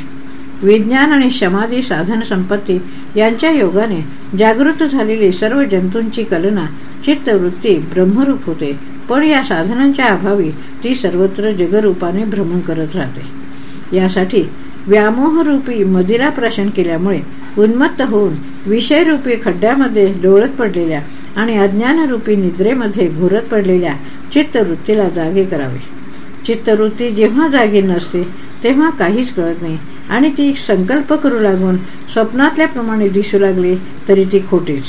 विज्ञान आणि समाधी साधन संपत्ती यांच्या योगाने जागृत झालेली सर्व जंतूंची कलना चित्तवृत्ती ब्रह्मरूप होते. पण या साधनांच्या अभावी ती सर्वत्र जगरूपाने भ्रमण करत राहते. यासाठी व्यामोहरूपी मदिरा प्राशन केल्यामुळे उन्मत्त होऊन विषयरूपी खड्ड्यामध्ये डोळत पडलेल्या आणि अज्ञानरूपी निद्रेमध्ये घुरत पडलेल्या चित्तवृत्तीला जागे करावे. चित्तवृत्ती जेव्हा जागी नसते तेव्हा काहीच कळत नाही. आणि ती संकल्प करू लागून स्वप्नातल्याप्रमाणे दिसू लागली तरी ती खोटीच.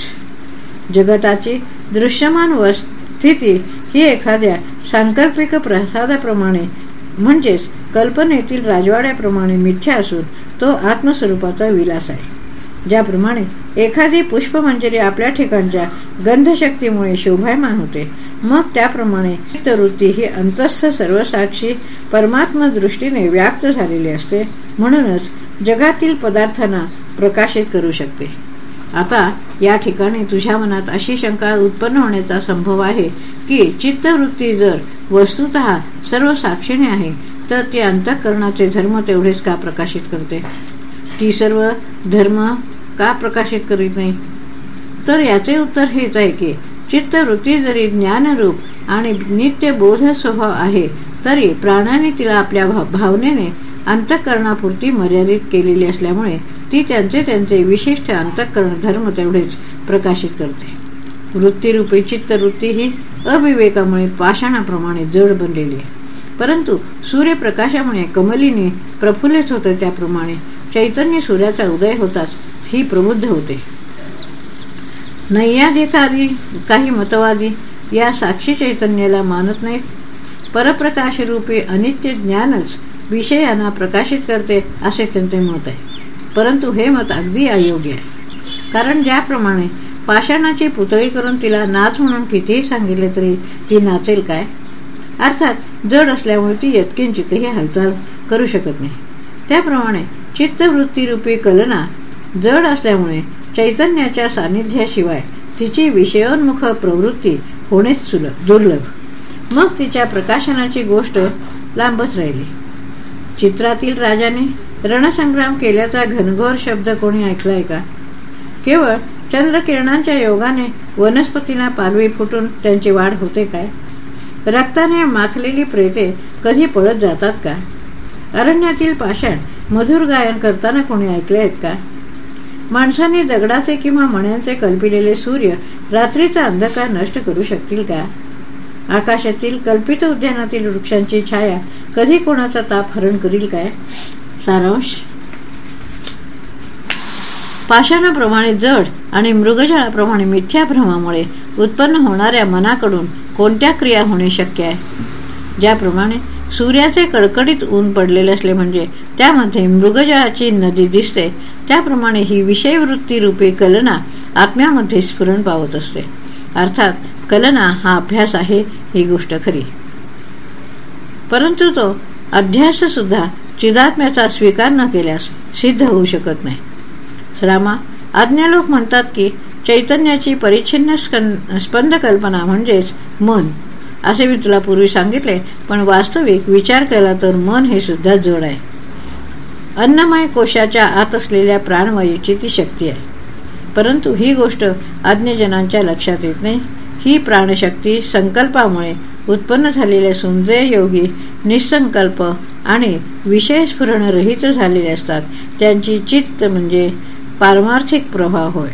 जगताची दृश्यमान स्थिती ही एखाद्या सांकल्पिक प्रसादाप्रमाणे म्हणजेच कल्पनेतील राजवाड्याप्रमाणे मिथ्या असून तो आत्मस्वरूपाचा विलास आहे. ज्याप्रमाणे एखादी पुष्पमंजरी आपल्या ठिकाणच्या गंधशक्तीमुळे शोभायमान होते. मग त्याप्रमाणे चित्तवृत्ती ही अंतस्थ सर्वसाक्षी परमात्मा दृष्टीने व्याप्त झालेली असते. म्हणूनच जगातील पदार्थांना प्रकाशित करू शकते. आता या ठिकाणी तुझ्या मनात अशी शंका उत्पन्न होण्याचा संभव आहे की चित्तवृत्ती जर वस्तुत सर्व साक्षीने आहे तर ती अंतःकरणाचे धर्म तेवढेच का प्रकाशित करते? ती सर्व धर्म का प्रकाशित करीत नाही तर याचे उत्तर हेच आहे की चित्तवृत्ती जरी ज्ञानरूप आणि नित्य बोध स्वभाव आहे तरी प्राणाने तिला आपल्या भावनेने अंतःकरणापुरती मर्यादित केलेली असल्यामुळे ती त्यांचे त्यांचे विशिष्ट अंतःकरण धर्म तेवढेच प्रकाशित करते. वृत्तीरूपी चित्तवृत्ती ही अविवेकामुळे पाषाणाप्रमाणे जड बनलेली आहे. परंतु सूर्यप्रकाशामुळे कमलिनी प्रफुल्लित होते त्याप्रमाणे चैतन्य सूर्याचा उदय होताच ही प्रबुद्ध होते. नैयाधिकारी काही मतवादी या साक्षी चैतन्याला मानत नाहीत. परप्रकाशरूपी अनित्य ज्ञानच विषयांना प्रकाशित करते असे त्यांचे मत आहे. परंतु हे मत अगदी अयोग्य आहे. कारण ज्याप्रमाणे पाषाणाची पुतळी करून तिला नाच म्हणून कितीही सांगितले तरी ती नाचेल काय? अर्थात जड असल्यामुळे ती यत्किंचितही हालचाल करू शकत नाही. त्याप्रमाणे चित्तवृत्तीरूपी कलना जड असल्यामुळे चैतन्याच्या सानिध्याशिवाय तिची विषयोन्मुख प्रवृत्ती होणेच सुलभ दुर्लभ. मग तिच्या प्रकाशनाची गोष्ट लांबच राहिली. चित्रातील राजाने रणसंग्राम केल्याचा घनघोर शब्द कोणी ऐकलाय का? केवळ चंद्रकिरणांच्या योगाने वनस्पतींना पालवी फुटून त्यांची वाढ होते काय? रक्ताने माथलेली प्रेते कधी पळत जातात का? अरण्यातील पाषाण मधुर गायन करताना कोणी ऐकले आहेत का? माणसाने दगडाचे किंवा मण्यांचे कल्पिलेले सूर्य रात्रीचा अंधकार नष्ट करू शकतील का? आकाशातील कल्पित उद्यानातील वृक्षांची छाया कधी कोणाचा ताप हरण करील काय? सारांश पाषाणाप्रमाणे जड आणि मृगजळाप्रमाणे मिथ्याभ्रमामुळे उत्पन्न होणाऱ्या मनाकडून कोणत्या क्रिया होणे शक्य आहे? ज्याप्रमाणे सूर्याचे कडकडीत ऊन पडलेले असले म्हणजे त्यामध्ये मृगजळाची नदी दिसते त्याप्रमाणे ही विषयवृत्ती रूपी कलना आत्म्यामध्ये स्फुरण पावत असते. अर्थात कलना हा अभ्यास आहे ही गोष्ट खरी. परंतु तो अध्यास सुद्धा चिदात्म्याचा स्वीकार न केल्यास सिद्ध होऊ शकत नाही. रामा आज्ञालोक म्हणतात की चैतन्याची परिच्छिन्न स्पंद कल्पना म्हणजेच मन. असे मी तुला पूर्वी सांगितले पण वास्तविक विचार केला तर मन हे सुद्धा जड आहे. अन्नमय कोशाच्या आत असलेल्या प्राणवायूची ती शक्ती आहे. परंतु ही गोष्ट आज्ञजनांच्या लक्षात येत नाही. ही प्राणशक्ती संकल्पामुळे उत्पन्न झालेले असून जे योगी निसंकल्प आणि विषय स्फुरणरहित झालेले असतात. त्यांची चित्त म्हणजे पारमार्थिक प्रभाव होय.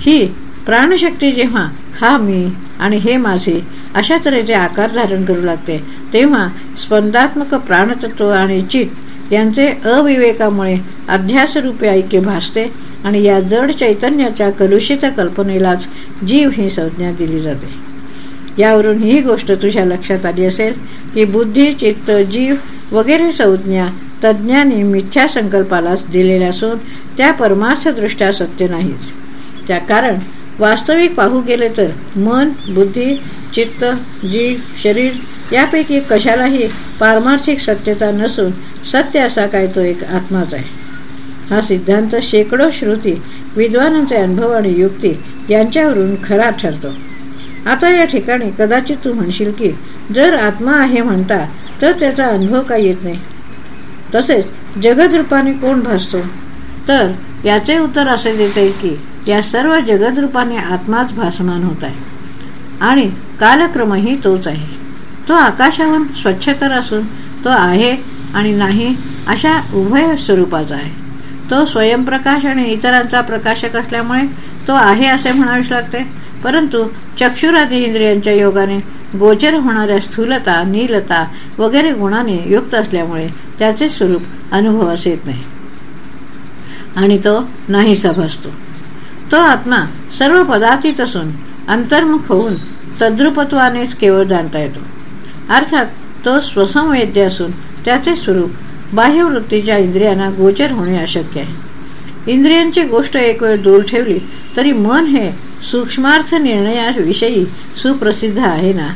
ही प्राणशक्ती जेव्हा हा मी आणि हे माझे अशा तऱ्हेचे आकार धारण करू लागते तेव्हा स्पंदात्मक प्राणतत्व आणि चित यांचे अविवेकामुळे अध्यासरूपी ऐक्य भासते आणि या जड चैतन्याच्या कलुषित कल्पनेलाच जीव ही संज्ञा दिली जाते. यावरून ही गोष्ट तुझ्या लक्षात आली असेल? की बुद्धी चित्त जीव वगैरे संज्ञा तज्ज्ञांनी मिथ्या संकल्पालाच दिलेल्या असून त्या परमार्थदृष्ट्या सत्य नाहीत. त्या कारण वास्तविक पाहू गेले तर मन बुद्धी चित्त जीव शरीर यापैकी कशालाही पारमार्थिक सत्यता नसून सत्य असा काय तो एक आत्माच आहे. हा सिद्धांत शेकडो श्रुती विद्वानांचे अनुभव आणि युक्ती यांच्यावरून खरा ठरतो. आता या ठिकाणी कदाचित तू म्हणशील की जर आत्मा आहे म्हणता तर त्याचा अनुभव काय येत नाही. तसेच जगदरूपाने कोण भासतो? तर याचे उत्तर असे देते की या सर्व जगदरूपाने आत्माच भासमान होत आहे. आणि कालक्रमही तोच आहे. तो आकाशाहून स्वच्छतर असून तो आहे आणि नाही अशा उभय स्वरूपाचा आहे. तो स्वयंप्रकाश आणि इतरांचा प्रकाशक असल्यामुळे तो आहे असे म्हणावेच लागते. परंतु चक्षुरादी इंद्रियांच्या योगाने गोचर होणाऱ्या स्थूलता नीलता वगैरे गुणाने युक्त असल्यामुळे त्याचे स्वरूप अनुभवास येत नाही. आणि तो नाही भासतो तो आत्मा सर्व पदातीत असून अंतर्मुख होऊन तद्रुपत्वानेच केवळ जाणता येतो. अर्थात तो स्वसंवेद्य असून त्याचे स्वरूप बाह्यवृत्तीच्या इंद्रियांना गोचर होणे अशक्य आहे. इंद्रियांची गोष्ट एक वेळ दूर ठेवली तरी मन हे सूक्ष्मार्थ निर्णयाविषयी सुप्रसिद्ध आहे ना?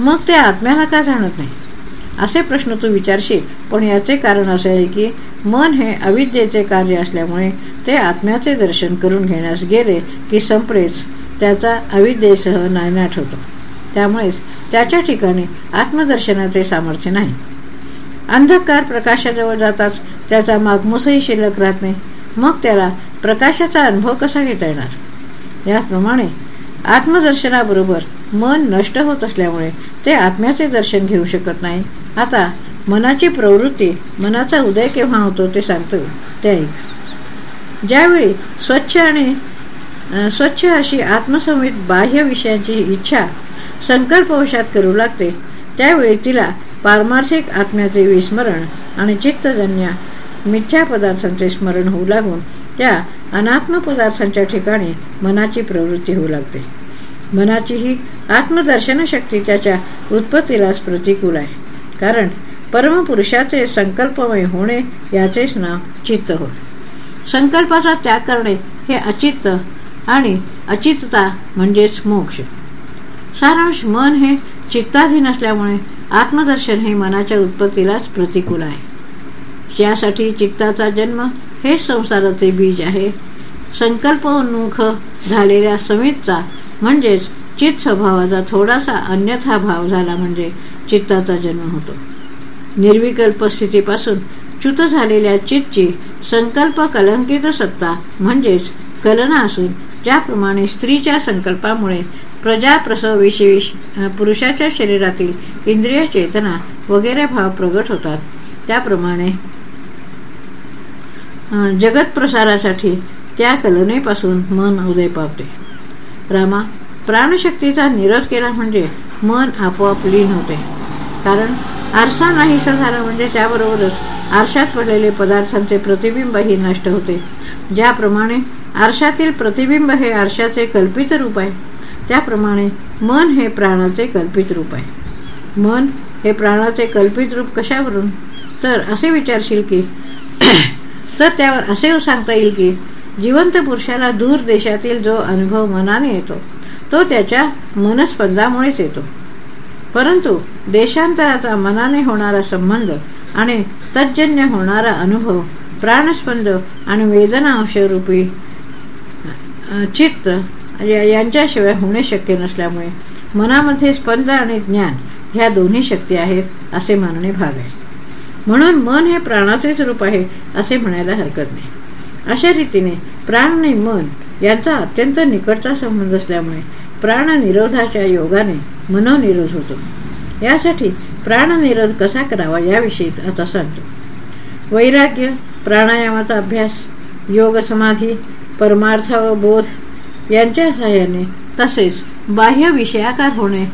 मग ते आत्म्याला का जाणत नाही? असे प्रश्न तू विचारशील पण याचे कारण असे आहे की मन हे अविद्येचे कार्य असल्यामुळे ते आत्म्याचे दर्शन करून घेण्यास गेले की संप्रेस त्याचा अविद्येसह नायनाट होतो. त्यामुळेच त्याच्या ठिकाणी आत्मदर्शनाचे सामर्थ्य नाही. अंधकार प्रकाशाजवळ जाताच त्याचा मागमूसही शिल्लक राहत नाही. मग त्याला प्रकाशाचा अनुभव कसा घेता येणार? याप्रमाणे आत्मदर्शनाबरोबर मन नष्ट होत असल्यामुळे ते आत्म्याचे दर्शन घेऊ शकत नाही. आता मनाची प्रवृत्ती मनाचा उदय केव्हा होतो ते सांगतो. ते ऐक. ज्यावेळी स्वच्छ आणि स्वच्छ अशी आत्मसंवित बाह्य विषयांची इच्छा संकल्पवशात करू लागते त्यावेळी तिला पारमार्थिक आत्म्याचे विस्मरण आणि चित्तजन्य मिथ्या पदार्थांचे स्मरण होऊ लागून त्या अनात्म पदार्थांच्या ठिकाणी मनाची प्रवृत्ती होऊ लागते. मनाची ही आत्मदर्शन शक्ती त्याच्या उत्पत्तीलाच प्रतिकूल आहे. कारण परमपुरुषाचे संकल्पमय होणे याचेच नाव चित्त होय. संकल्पाचा त्याग करणे हे अचित्त आणि अचितता म्हणजेच मोक्ष. सारांश मन हे चित्ताधीन असल्यामुळे आत्मदर्शन हे मनाच्या उत्पत्तीलाच प्रतिकूल आहे. यासाठी चित्ताचा जन्म हेच संसाराचे बीज आहे. संकल्पोन्मुख झालेल्या समितचा म्हणजेच चित्त स्वभावाचा थोडासा अन्यथा भाव झाला म्हणजे चित्ताचा जन्म होतो. निर्विकल्प स्थितीपासून च्युत झालेल्या चित्तची संकल्प कलंकित सत्ता म्हणजेच कलना असून ज्याप्रमाणे स्त्रीच्या संकल्पामुळे प्रजाप्रसव विशेष पुरुषाच्या शरीरातील इंद्रिय चेतना वगैरे भाव प्रगट होतात त्याप्रमाणे जगत प्रसारासाठी त्या कलनेपासून मन उदय पावते. रामा प्राणशक्तीचा निरोध केला म्हणजे मन आपोआप लीन होते. कारण आरसा नाहीसा झाला म्हणजे त्याबरोबरच आरशात पडलेले पदार्थांचे प्रतिबिंबही नष्ट होते. ज्याप्रमाणे आरशातील प्रतिबिंब हे आरशाचे कल्पित रूप आहे त्याप्रमाणे मन हे प्राणाचे कल्पित रूप आहे. मन हे प्राणाचे कल्पित रूप कशावरून? तर असे विचारशील की तर त्यावर असे सांगता येईल की जिवंत पुरुषाला दूर देशातील जो अनुभव मनाने येतो तो त्याच्या मनस्पंदामुळेच येतो. परंतु देशांतराचा मनाने होणारा संबंध आणि तज्जन्य होणारा अनुभव प्राणस्पंद आणि वेदना अंशरूपी चित्त यांच्याशिवाय होणे शक्य नसल्यामुळे मनामध्ये स्पंद आणि ज्ञान ह्या दोन्ही शक्ती आहेत असे मानणे भाग आहे. म्हणून मन हे प्राणाचेच रूप आहे असे म्हणायला हरकत नाही. अशा रीतीने प्राण आणि मन यांचा अत्यंत निकटचा संबंध असल्यामुळे प्राणनिरोधाच्या योगाने मनोनिरोध होतो. यासाठी प्राणनिरोध कसा करावा याविषयी आता सांगतो. वैराग्य प्राणायामाचा अभ्यास योग समाधी परमार्थ व बोध यांच्या सहाय्याने तसेच बाह्य विषयाकार होणे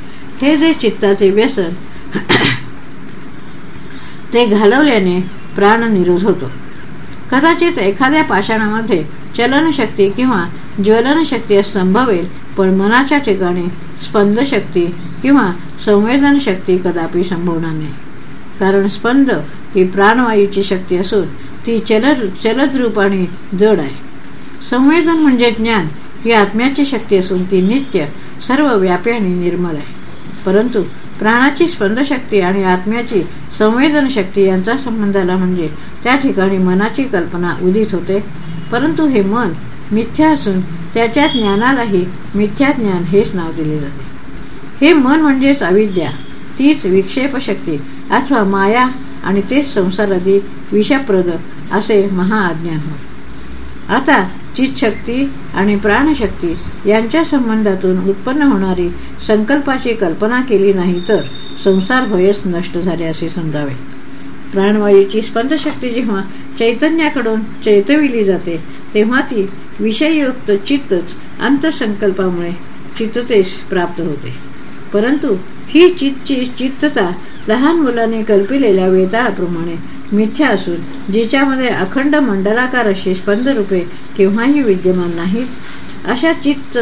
हे जे चित्ताचे व्यसन ते घालवल्याने प्राणनिरोध होतो. कदाचित एखाद्या पाषाणामध्ये चलनशक्ती किंवा ज्वलनशक्ती संभवेल पण मनाच्या ठिकाणी स्पंदशक्ती किंवा संवेदनशक्ती कदापि संभवणार नाही. कारण स्पंद ही प्राणवायूची शक्ती असून ती चलद चलद रूपाने जड आहे. संवेदन म्हणजे ज्ञान ही आत्म्याची शक्ती असून ती नित्य सर्व व्यापी आणि निर्मल आहे. परंतु प्राणाची स्पंदशक्ती आणि आत्म्याची संवेदन शक्ती यांचा संबंध आला म्हणजे त्या ठिकाणी मनाची कल्पना उदित होते. परंतु हे मन मिथ्या असून त्याच्या ज्ञानालाही मिथ्या ज्ञान हेच नाव दिले जाते. हे मन म्हणजेच अविद्या. तीच विक्षेप शक्ती अथवा माया आणि तेच संसारादी विषप्रद असे महाअज्ञान होय. आता चितशक्ती आणि प्राणशक्ती यांच्या संबंधातून उत्पन्न होणारी संकल्पाची कल्पना केली नाही तर संसार भयच नष्ट झाले असे समजावे. प्राणवायूची स्पंदशक्ती जेव्हा चैतन्याकडून चैतविली जाते तेव्हा ती विषययुक्त चित्तच अंतसंकल्पामुळे चित्ततेस प्राप्त होते. परंतु ही चित्तची चित्तता लहान मुलाने कल्पिलेल्या वेताळाप्रमाणे मिथ्या असून जिच्यामध्ये अखंड मंडलाकार अशी स्पंदरूपे केव्हाही विद्यमान नाहीत अशा चित्त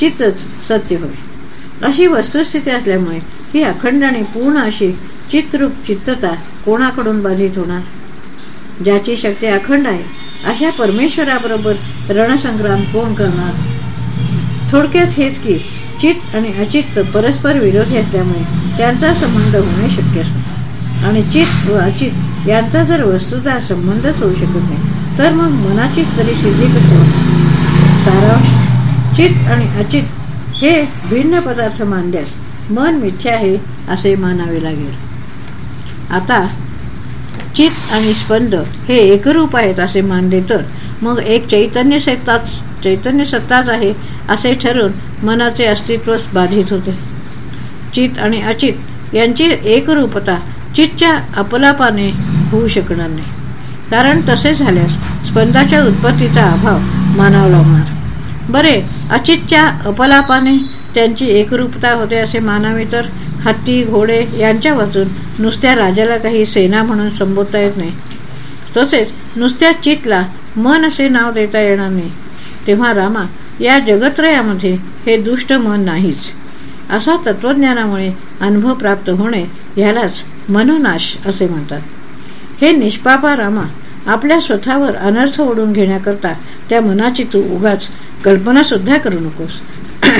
चित्तच सत्य होय. अशी वस्तुस्थिती असल्यामुळे ही अखंड आणि पूर्ण अशी चित्रूप चित्तता कोणाकडून बाधित होणार? ज्याची शक्ती अखंड आहे अशा परमेश्वराबरोबर रणसंग्राम कोण करणार? थोडक्यात हेच की चित्त आणि अचित्त परस्पर विरोधी असल्यामुळे त्यांचा संबंध होणे शक्य नाही आणि चित व अचित यांचा जर वस्तूचा संबंधच होऊ शकत नाही तर मग मनाचीच तरी सिद्धी कशी सारांश चित आणि अचित हे भिन्न पदार्थ मानल्यास मन मिथ्या आहे असे मानावे लागेल. आता चित आणि स्पंद हे एकरूप आहेत असे मानले तर मग एक चैतन्य सत्ताच चैतन्य सत्ताच आहे असे ठरून मनाचे अस्तित्व बाधित होते. चित आणि अचित यांची एकरूपता चितच्या अपलापाने होऊ शकणार नाही. कारण तसे झाल्यास स्पंदाच्या उत्पत्तीचा अभाव मानावा लागणार. बरे अचितच्या अपलापाने त्यांची एकरूपता होते असे मानावे तर हत्ती घोडे यांच्या वाचून नुसत्या राजाला काही सेना म्हणून संबोधता येत नाही. तसेच नुसत्या चितला मन असे नाव देता येणार नाही. तेव्हा रामा या जगत्रयामध्ये हे दुष्ट मन नाहीच. असा तत्वज्ञानामुळे अनुभव प्राप्त होणे यालाच मनोनाश असे म्हणतात. हे निष्पापा रामा आपल्या स्वतःवर अनर्थ ओढून घेण्याकरता त्या मनाची तू उगाच कल्पना सुद्धा करू नकोस.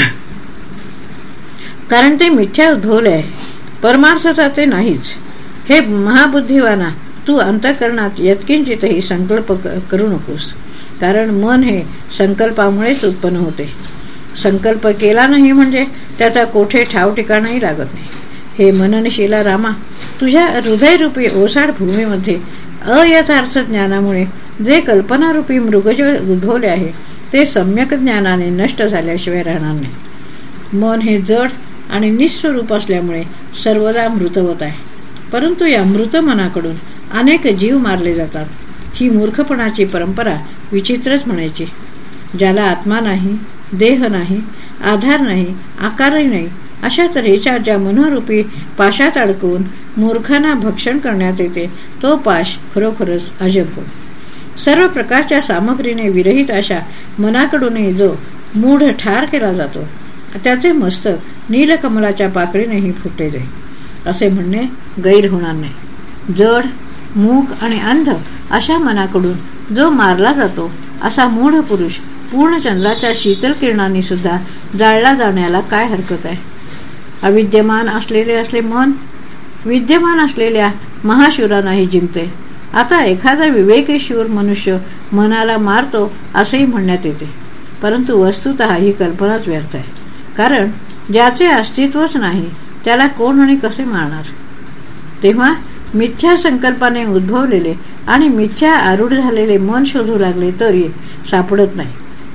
कारण ते मिथ्या उद्भवले आहे. परमार्थता ते नाहीच. हे महाबुद्धिवाना तू अंतकरणात यत्किंचितही संकल्प करू नकोस. कारण मन हे संकल्पामुळेच उत्पन्न होते. संकल्प केला नाही म्हणजे त्याचा कोठे ठाव ठिकाणही लागत नाही. हे मननशिला रामा तुझ्या हृदयरूपी ओसाड भूमीमध्ये अयथार्थ ज्ञानामुळे जे कल्पनारूपी मृगजळ उद्भवले आहे ते सम्यक ज्ञानाने नष्ट झाल्याशिवाय राहणार नाही. मन हे जड आणि निस्वरूप असल्यामुळे सर्वदा मृतवत आहे. परंतु या मृत मनाकडून अनेक जीव मारले जातात. ही मूर्खपणाची परंपरा विचित्रच म्हणायची. ज्याला आत्मा नाही देह नाही आधार नाही आकारही नाही अशा तऱ्हेच्या ज्या मनोरूपी पाशात अडकून मूर्खांना भक्षण करण्यात येते तो पाश खरोखरच अजब हो सर्व प्रकारच्या सामग्रीने विरहित अशा मनाकडूनही जो मूढ ठार केला जातो त्याचे मस्तक नीलकमलाच्या पाकळीनेही फुटले जाईल असे म्हणणे गैर होणार नाही. जड मूक आणि अंध अशा मनाकडून जो मारला जातो असा मूढ पुरुष पूर्ण चंद्राच्या शीतल किरणांनी सुद्धा जाळला जाण्याला काय हरकत आहे? अविद्यमान असलेले असले मन विद्यमान असलेल्या महाशूरांनाही जिंकते. आता एखादा विवेकेशूर मनुष्य मनाला मारतो असेही म्हणण्यात येते. परंतु वस्तुत ही कल्पनाच व्यर्थ आहे. कारण ज्याचे अस्तित्वच नाही त्याला कोण आणि कसे मारणार? तेव्हा मिथ्या संकल्पाने उद्भवलेले आणि मिथ्या आरूढ झालेले मन शोधू लागले तरी सापडत नाही.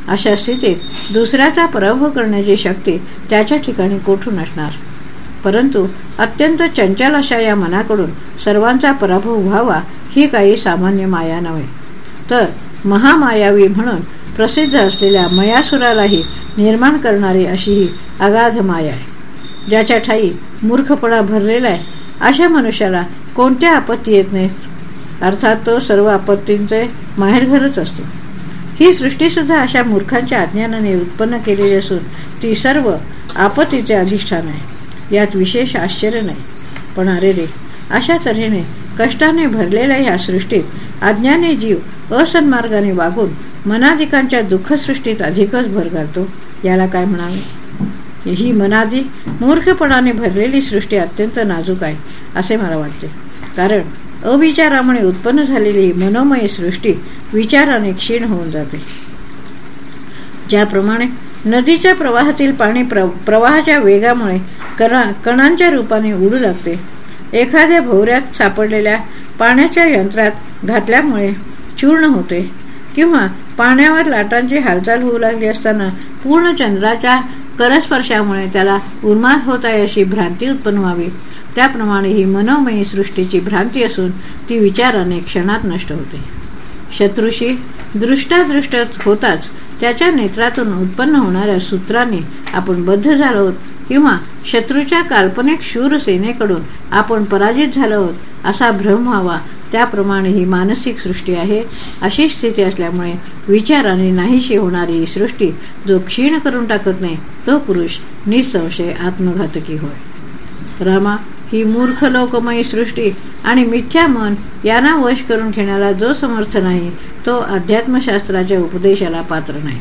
अशा स्थितीत दुसऱ्याचा पराभव करण्याची शक्ती त्याच्या ठिकाणी कोठून असणार? परंतु अत्यंत चंचल अशा या मनाकडून सर्वांचा पराभव व्हावा ही काही सामान्य माया नव्हे. तर महामायावी म्हणून प्रसिद्ध असलेल्या मयासुरालाही निर्माण करणारी अशी ही अगाध माया आहे. ज्याच्या ठाई मूर्खपणा भरलेला आहे अशा मनुष्याला कोणत्या आपत्ती येत नाहीत? अर्थात तो सर्व आपत्तींचे माहेरघरच असतो. ही सृष्टीसुद्धा अशा मूर्खांच्या अज्ञानाने उत्पन्न केलेली असून ती सर्व आपत्तीचे अधिष्ठान आहे. यात विशेष आश्चर्य नाही. पण अरे रे अशा तऱ्हेने कष्टाने भरलेल्या ह्या सृष्टीत अज्ञानी जीव असन्मार्गाने वागून मनाधिकांच्या दुःखसृष्टीत अधिकच भर घालतो याला काय म्हणावे? ही मनादी मूर्खपणाने भरलेली सृष्टी अत्यंत नाजूक आहे असे मला वाटते. कारण अविचारामुळे उत्पन्न झालेली मनोमय सृष्टी विचाराने क्षीण होऊन जाते. ज्याप्रमाणे नदीच्या प्रवाहातील पाणी प्रवाहाच्या वेगामुळे कणांच्या रूपाने उडू लागते. एखाद्या भोवऱ्यात सापडलेल्या पाण्याच्या यंत्रात घातल्यामुळे चूर्ण होते. किंवा पाण्यावर लाटांची हालचाल होऊ लागली असताना पूर्ण चंद्राच्या करस्पर्शामुळे त्याला उन्माद होत आहे अशी भ्रांती उत्पन्न व्हावी. त्याप्रमाणे ही मनोमयी सृष्टीची भ्रांती असून ती विचाराने क्षणात नष्ट होते. शत्रूशी दृष्टादृष्ट होताच त्याच्या नेत्रातून उत्पन्न होणाऱ्या सूत्राने आपण बद्ध झालो आहोत किंवा शत्रूच्या काल्पनिक शूर सेनेकडून आपण पराजित झालो आहोत असा भ्रम व्हावा. त्याप्रमाणे ही मानसिक सृष्टी आहे. अशी स्थिती असल्यामुळे विचाराने नाहीशी होणारी सृष्टी जो क्षीण करून टाकत नाही तो पुरुष निसंशय आत्मघातकी होय. रामा ही मूर्ख लोकमयी सृष्टी आणि मिथ्या मन यांना वश करून घेण्याला जो समर्थ नाही तो अध्यात्मशास्त्राच्या उपदेशाला पात्र नाही.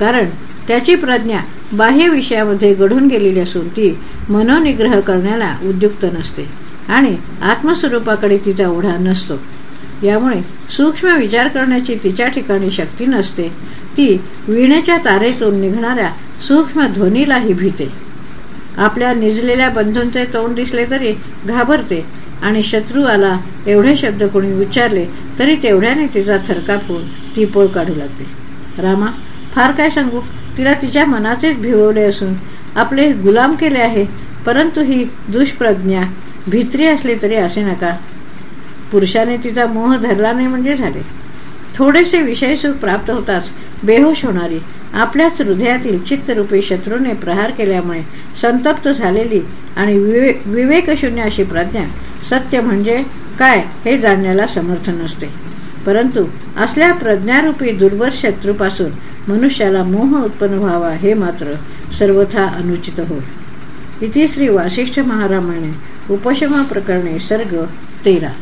कारण त्याची प्रज्ञा बाह्य विषयामध्ये घडून गेलेली असून ती मनोनिग्रह करण्याला उद्युक्त नसते आणि आत्मस्वरूपाकडे तिचा ओढा नसतो. यामुळे सूक्ष्म विचार करण्याची तिच्या ठिकाणी शक्ती नसते. ती विणेच्या तारेतून निघणाऱ्या सूक्ष्म ध्वनीलाही भीते. आपल्या निजलेल्या बंधूंचे तोंड दिसले तरी घाबरते आणि शत्रू आला एवढे शब्द कोणी उच्चारले तरी तेवढ्याने तिचा थरकाप होऊन ती पळ काढू लागते. रामा फार काय सांगू? तिला तिच्या मनाचेच भिववले असून आपले गुलाम केले आहे परंतु ही दुष्प्रज्ञा भित्री असली तरी असे नका. पुरुषाने तिचा मोह धरला नाही म्हणजे झाले. थोडेसे विषय सुख प्राप्त होताच बेहोश होणारी आपल्याच हृदयातील चित्तरूपी शत्रूने प्रहार केल्यामुळे संतप्त झालेली आणि विवे विवेकशून्य अशी प्रज्ञा सत्य म्हणजे काय हे जाणण्याला समर्थ नसते. परंतु असल्या प्रज्ञारूपी दुर्बल शत्रूपासून मनुष्याला मोह उत्पन्न व्हावा हे मात्र सर्वथा अनुचित होय. इथे श्री वासिष्ठ महारामाने उपशमा प्रकरणे सर्ग तेरा.